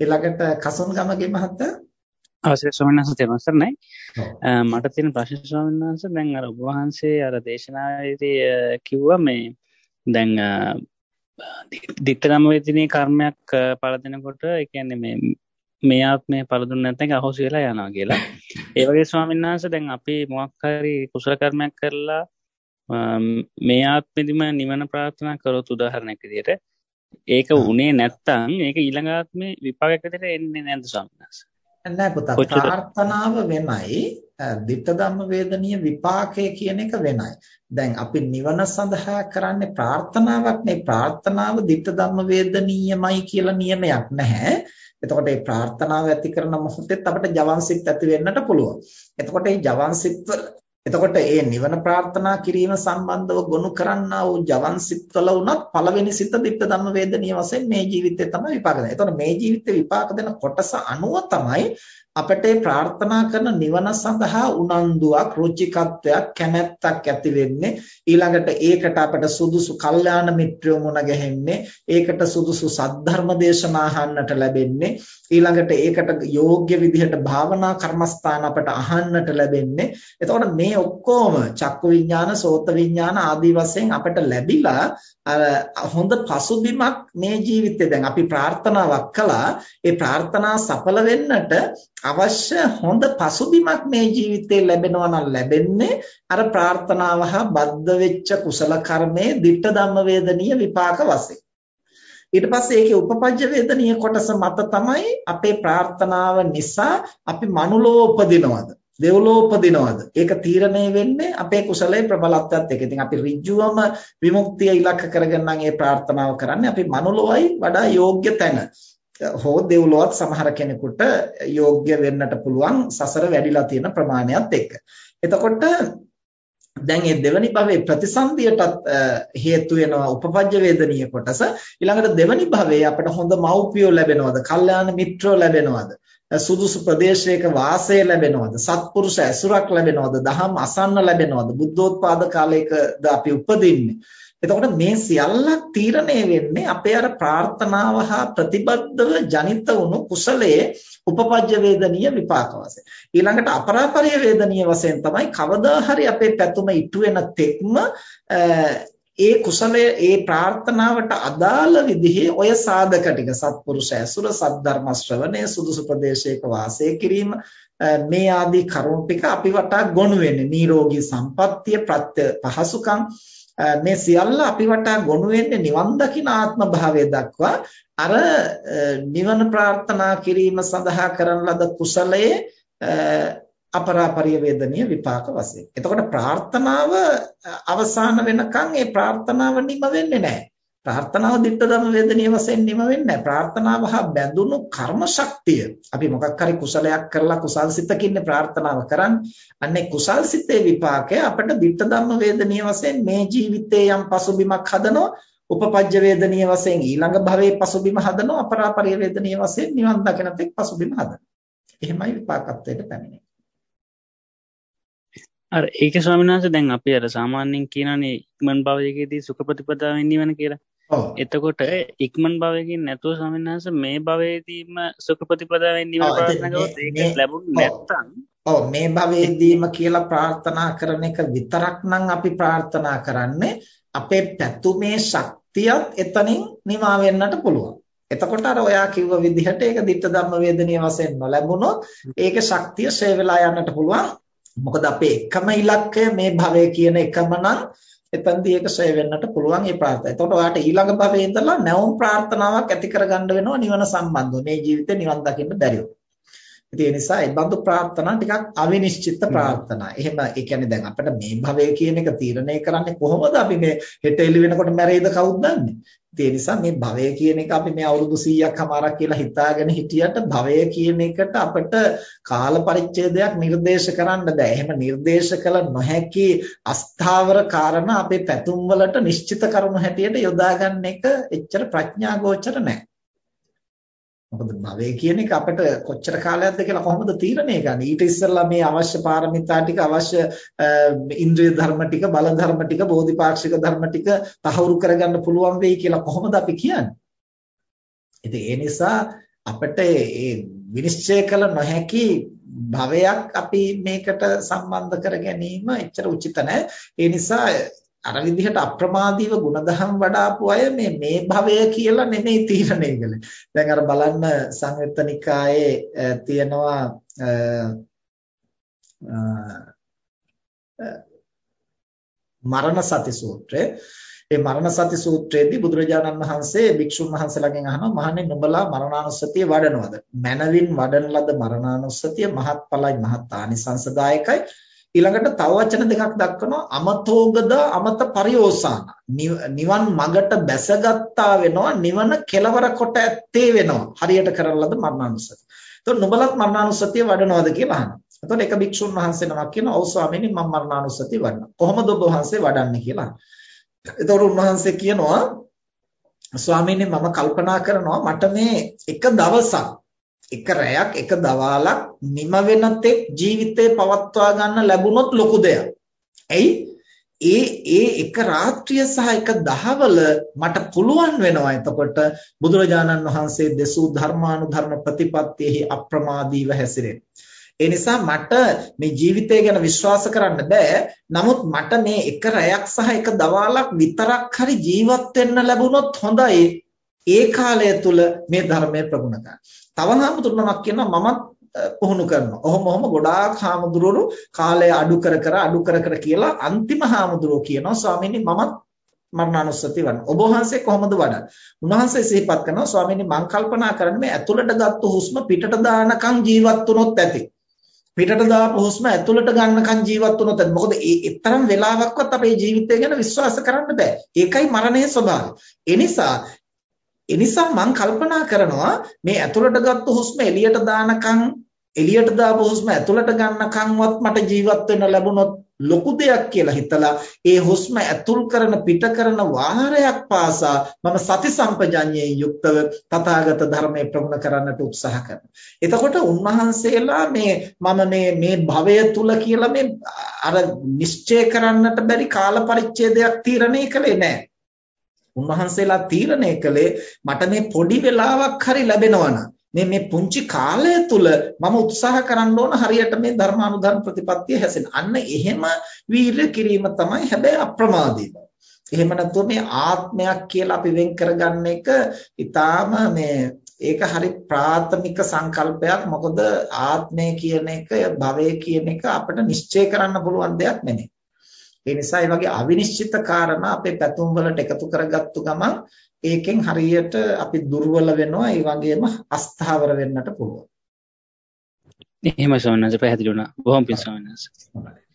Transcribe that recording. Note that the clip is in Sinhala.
ඊළඟට කසුන්ගමගේ මහත්තයා අවසරයි ස්වාමීන් වහන්සේ තෙරුවන් සරණයි. මට තියෙන ප්‍රශ්න ස්වාමීන් වහන්සේ දැන් අර ඔබ වහන්සේ අර දේශනාවේදී කිව්වා මේ දැන් දිට්ඨනම වේදිනේ කර්මයක් පළ දෙනකොට ඒ කියන්නේ මේ මේ ආත්මය පළ දුන්නේ නැත්නම් අහෝසි වෙලා යනවා කියලා. ඒ වගේ ස්වාමීන් වහන්සේ දැන් අපි මොකක් හරි කුසල කර්මයක් කරලා මේ ආත්මෙදිම නිවන ප්‍රාර්ථනා කරොත් උදාහරණයක් විදිහට ඒක උනේ නැත්තම් ඒක ඊළඟ ආත්මේ විපාකයක් විදිහට එන්නේ නැද්ද ස්වාමීන් වහන්සේ? නෑ පුතා ප්‍රාර්ථනාව වෙනයි ditta ධම්ම වේදනීය විපාකය කියන එක වෙනයි. දැන් අපි නිවන සඳහා කරන්නේ ප්‍රාර්ථනාවක් නේ ප්‍රාර්ථනාව ditta ධම්ම වේදනීයමයි කියලා නියමයක් නැහැ. එතකොට මේ ප්‍රාර්ථනාව ඇති කරන මොහොතේත් අපිට ජවන්සිට ඇති වෙන්නට පුළුවන්. එතකොට මේ ජවන්සිට එතකොට මේ නිවන ප්‍රාර්ථනා කිරීම සම්බන්ධව ගොනු කරන්නා වූ ජවන් සිත්වල උනත් පළවෙනි සිත ditta ධම්ම වේදනීය වශයෙන් මේ ජීවිතේ තමයි විපාක දෙන්නේ. එතකොට මේ ජීවිතේ විපාක දෙන කොටස අනුව තමයි අපට ප්‍රාර්ථනා කරන නිවන සඳහා උනන්දුවක් රුචිකත්වයක් කැමැත්තක් ඇති වෙන්නේ. ඊළඟට ඒකට අපට සුදුසු කල්යාණ මිත්‍රයෝ මුණ ගැහෙන්නේ. ඒකට සුදුසු සද්ධර්ම දේශනා අහන්නට ලැබෙන්නේ. ඊළඟට ඒකට යෝග්‍ය විදිහට භාවනා කර්මස්ථාන අපට අහන්නට ලැබෙන්නේ. එතකොට මේ ඔක්කොම චක්කු විඥාන සෝත විඥාන ආදී වශයෙන් අපට ලැබිලා හොඳ පසුබිමක් මේ ජීවිතේ දැන් අපි ප්‍රාර්ථනාවක් කළා. ඒ ප්‍රාර්ථනා සඵල වෙන්නට අවශ්‍ය හොඳ පසුබිමක් මේ ජීවිතේ ලැබෙනවා නම් ලැබෙන්නේ අර ප්‍රාර්ථනාව හා බද්ධ වෙච්ච කුසල කර්මයේ ditta ධම්ම වේදනීය විපාක වශයෙන්. ඊට පස්සේ ඒකේ උපපජ්ජ වේදනීය කොටස මත තමයි අපේ ප්‍රාර්ථනාව නිසා අපි මනුලෝ උපදිනවද දෙව්ලෝ උපදිනවද ඒක තීරණය වෙන්නේ අපේ කුසලයේ ප්‍රබලත්වයත් එක්ක. ඉතින් අපි ඍජුවම විමුක්තිය ඉලක්ක කරගෙන නම් මේ ප්‍රාර්ථනාව කරන්නේ අපි මනුලොවයි වඩා යෝග්‍ය තැන. හෝ දෙව්ලොවත් සමහර කෙනෙකුට යෝග්‍ය වෙන්නට පුළුවන් සසර වැඩිලා තියෙන ප්‍රමාණයත් එක්ක. එතකොට දැන් මේ දෙවනි භවයේ ප්‍රතිසන්දියටත් හේතු වෙනවා උපපජ්ජ වේදනීය කොටස. ඊළඟට දෙවනි භවයේ අපිට හොඳ මව්පියෝ ලැබෙනවද? කල්යාණ මිත්‍රයෝ ලැබෙනවද? සුදුසු ප්‍රදේශයක වාසය ලැබෙනවද? සත්පුරුෂ ඇසුරක් ලැබෙනවද? දහම් අසන්න ලැබෙනවද? බුද්ධෝත්පාද කාලයකද අපි උපදින්නේ? එතකොට මේ සියල්ලක් තීරණය වෙන්නේ අපේ අර ප්‍රාර්ථනාව හා ප්‍රතිබද්ධව ජනිත වුණු කුසලයේ උපපජ්ජ වේදනීය විපාක වශයෙන්. ඊළඟට අපරාපරිය වේදනීය වශයෙන් තමයි කවදා හරි අපේ පැතුම ඉටු වෙන තෙක්ම ඒ කුසලය ඒ ප්‍රාර්ථනාවට අදාළ විදිහේ ඔය සාධක ටික සත්පුරුෂ ඇසුර සද්ධර්ම ශ්‍රවණය සුදුසු ප්‍රදේශයක වාසය කිරීම මේ ආදී කරුණු ටික අපි වටා ගොනු වෙන්නේ නිරෝගී සම්පත්තිය ප්‍රත්‍ය පහසුකම් මේ සියල්ල අපි වටා ගොනු වෙන්නේ නිවන් දකින ආත්ම භාවය දක්වා අර නිවන ප්‍රාර්ථනා කිරීම සඳහා කරන ලද කුසලයේ අපරාපරිය වේදනීය විපාක වශයෙන්. එතකොට ප්‍රාර්ථනාව අවසාන වෙනකන් ඒ ප්‍රාර්ථනාව නිම වෙන්නේ නැහැ. ප්‍රාර්ථනාව ditta ධම්ම වේදනීය වශයෙන් නිම වෙන්නේ නැහැ. ප්‍රාර්ථනාව හා බැඳුණු කර්ම ශක්තිය. අපි මොකක් හරි කුසලයක් කරලා කුසල් සිතකින් ප්‍රාර්ථනාව කරන්නේ. අන්නේ කුසල් සිතේ විපාකය අපිට ditta ධම්ම වේදනීය වශයෙන් මේ ජීවිතේ යම් පසුබිමක් හදනවා. උපපජ්ජ වේදනීය වශයෙන් ඊළඟ භවයේ පසුබිම හදනවා. අපරාපරිය වේදනීය වශයෙන් නිවන් දකින තෙක් පසුබිම හදනවා. එහෙමයි විපාකත්වයට පැමිණෙන්නේ. අර ඒක ස්වාමීන් වහන්සේ දැන් අපි අර සාමාන්‍යයෙන් කියනනේ ඉක්මන් භවයකදී සුඛ ප්‍රතිපදාවෙන් නිවන කියලා. එතකොට ඉක්මන් භවයකින් නැතුව ස්වාමීන් වහන්සේ මේ භවයේදීම සුඛ ප්‍රතිපදාවෙන් නිවන ප්‍රාර්ථනා කරොත් ඒක ලැබුණ නැත්නම් ඔව් මේ භවයේදීම කියලා ප්‍රාර්ථනා කරන එක විතරක් නම් අපි ප්‍රාර්ථනා කරන්නේ අපේ පැතුමේ ශක්තියත් එතනින් නිමා වෙන්නට පුළුවන්. එතකොට අර ඔයා කිව්ව විදිහට ඒක ditta ධම්ම වේදනීය වශයෙන් නොලැබුණොත් ඒකේ ශක්තිය ෂේ වෙලා යන්නට පුළුවන්. මොකද අපේ එකම ඉලක්කය මේ භවය කියන එකම නම් එතනදී ඒක ශ්‍රේ වෙන්නට පුළුවන් ඒ ප්‍රාර්ථනාව. එතකොට ඔයාලට ඊළඟ භවයේ ඉඳලා නැවුම් ප්‍රාර්ථනාවක් ඇති කරගන්න වෙනවා නිවන සම්බන්ධව. මේ ජීවිතේ නිවන් දකින්න බැරිව. ඒ නිසා ඒ බඳු ප්‍රාර්ථනා ටිකක් අවිනිශ්චිත ප්‍රාර්ථනා. එහෙම ඒ කියන්නේ දැන් අපිට මේ භවය කියන එක තීරණය කරන්නේ කොහොමද? අපි මේ හෙට එළි වෙනකොට මැරෙයිද කවුද දන්නේ? ඒ නිසා මේ භවය කියන එක අපි මේ අවුරුදු 100ක් හමාරක් කියලා හිතාගෙන හිටියට භවය කියන එකට අපිට කාල පරිච්ඡේදයක් නිර්දේශ කරන්න බෑ. එහෙම නිර්දේශ කළ නොහැකි අස්ථාවර කාරණා අපේ පැතුම් වලට නිශ්චිත කරුණු හැටියට යොදා ගන්න එක එච්චර ප්‍රඥා ගෝචර නැහැ. මොකද භවය කියන එක අපිට කොච්චර කාලයක්ද කියලා කොහොමද තීරණය ගන්නේ ඊට ඉස්සෙල්ලා මේ අවශ්‍ය පාරමිතා ටික අවශ්‍ය ඉන්ද්‍රිය ධර්ම ටික බල ධර්ම ටික බෝධිපාක්ෂික ධර්ම ටික තහවුරු කරගන්න පුළුවන් වෙයි කියලා කොහොමද අපි කියන්නේ ඉතින් ඒ නිසා අපිට ඒ විනිශ්චය කළ නොහැකි භවයක් අපි මේකට සම්බන්ධ කර ගැනීම එච්චර උචිත නැහැ. ඒ නිසා අර විදිහට අප්‍රමාදීව ಗುಣධම් වඩාපු අය මේ මේ භවය කියලා නෙමෙයි තීරණය කළේ. දැන් අර බලන්න සංයුත්ත නිකායේ තියෙනවා මරණ සති සූත්‍රය. ඒ මරණ සති සූත්‍රයේදී බුදුරජාණන් වහන්සේ භික්ෂුන් වහන්සේලාගෙන් අහනවා මහන්නේ නුඹලා මරණානුස්සතිය වඩනවද? මනවින් වඩන ලද මරණානුස්සතිය මහත්ඵලයි මහත් ආනිසංසදායකයි. ඊළඟට තව වචන දෙකක් දක්වනවා අමතෝගද අමත පරියෝසාන නිවන් මගට බැසගත්තා වෙනවා නිවන කෙලවර කොට ඇත්තේ වෙනවා හරියට කරන ලද මරණානුස්සතිය. එතකොට නුඹලත් මරණානුස්සතිය වඩනවද කියලා අහනවා. එතකොට එක භික්ෂුන් වහන්සේ නමක් කියනවා ඔව් ස්වාමීනි මම මරණානුස්සතිය වඩනවා. කොහොමද ඔබ වහන්සේ වඩන්නේ කියලා. එතකොට උන්වහන්සේ කියනවා ස්වාමීනි මම කල්පනා කරනවා මට මේ එක දවසක් එක රැයක් එක දවාලක් නිම වෙන තෙක් ජීවිතේ පවත්වා ගන්න ලැබුණොත් ලොකු දෙයක්. ඇයි? ඒ ඒ එක රාත්‍රිය සහ එක දහවල මට පුළුවන් වෙනවා එතකොට බුදුරජාණන් වහන්සේ දෙසූ ධර්මානුධර්ම ප්‍රතිපත්තියෙහි අප්‍රමාදීව හැසිරෙන්න. ඒ නිසා මට මේ ජීවිතය ගැන විශ්වාස කරන්න බෑ. නමුත් මට මේ එක රැයක් සහ එක දවාලක් විතරක් හරි ජීවත් වෙන්න ලැබුණොත් හොඳයි. ඒ කාලය තුල මේ ධර්මය ප්‍රගුණ ගන්න. තව හාමුදුරුවමක් කියනවා මමත් පුහුණු කරනවා. ඔහොම ඔහොම ගොඩාක් හාමුදුරුවෝ කාලය අඩු කර කර අඩු කර කර කියලා අන්තිම හාමුදුරුවෝ කියනවා ස්වාමීනි මමත් මරණානුස්සති වඩන. ඔබ වහන්සේ කොහොමද වඩන්නේ? උන්වහන්සේ සිහිපත් කරනවා ස්වාමීනි මං කල්පනා කරන්නේ මේ ඇතුළට ගත්ත හුස්ම පිටට දානකම් ජීවත් වුණොත් ඇති. පිටට දාපු හුස්ම ඇතුළට ගන්නකම් ජීවත් වුණොත් ඇති. මොකද ඒ තරම් වෙලාවක්වත් අපේ ජීවිතය ගැන විශ්වාස කරන්න බෑ. ඒකයි මරණයේ ස්වභාවය. ඒ නිසා එනිසා මම කල්පනා කරනවා මේ ඇතුළට ගත්ත හුස්ම එළියට දානකම් එළියට දාපු හුස්ම ඇතුළට ගන්නකම්වත් මට ජීවත් වෙන්න ලැබුණොත් ලොකු දෙයක් කියලා හිතලා ඒ හුස්ම ඇතුල් කරන පිට කරන වාරයක් පාසා මම සති සම්පජඤ්ඤයෙන් යුක්තව තථාගත ධර්මයේ ප්‍රගුණ කරන්නට උත්සාහ කරනවා. එතකොට උන්වහන්සේලා මේ මම මේ මේ භවය තුල කියලා මේ අර නිශ්චය කරන්නට බැරි කාල පරිච්ඡේදයක් තීරණය කළේ නැහැ. උන්වහන්සේලා තීරණය කළේ මට මේ පොඩි වෙලාවක් හරි ලැබෙනවා මේ මේ පුංචි කාලය තුල මම උත්සාහ කරන්න ඕන හරියට මේ ධර්මානුධර්ම ප්‍රතිපත්තිය හැසෙන. අන්න එහෙම වීර්ය කිරීම තමයි හැබැයි අප්‍රමාදී බව. එහෙම නැත්නම් මේ ආත්මයක් කියලා අපි වෙන් කරගන්න එක ඊටාම මේ ඒක හරි ප්‍රාථමික සංකල්පයක් මොකද ආත්මය කියන එක භවය කියන එක අපිට නිශ්චය කරන්න පුළුවන් දෙයක් නෙමෙයි. ඒ නිසා මේ වගේ අවිනිශ්චිත කාරණා අපේ පැතුම් වලට එකතු කරගත්තු ගමන් ඒකෙන් හරියට අපි දුර්වල වෙනවා ඒ වගේම අස්ථාවර වෙන්නට පුළුවන්. එහෙම ස්වාමීන් වහන්සේ පැහැදිලි වුණා. බොහොම පිං ස්වාමීන් වහන්සේ.